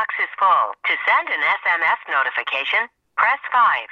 Box is full. To send an SMS notification, press 5.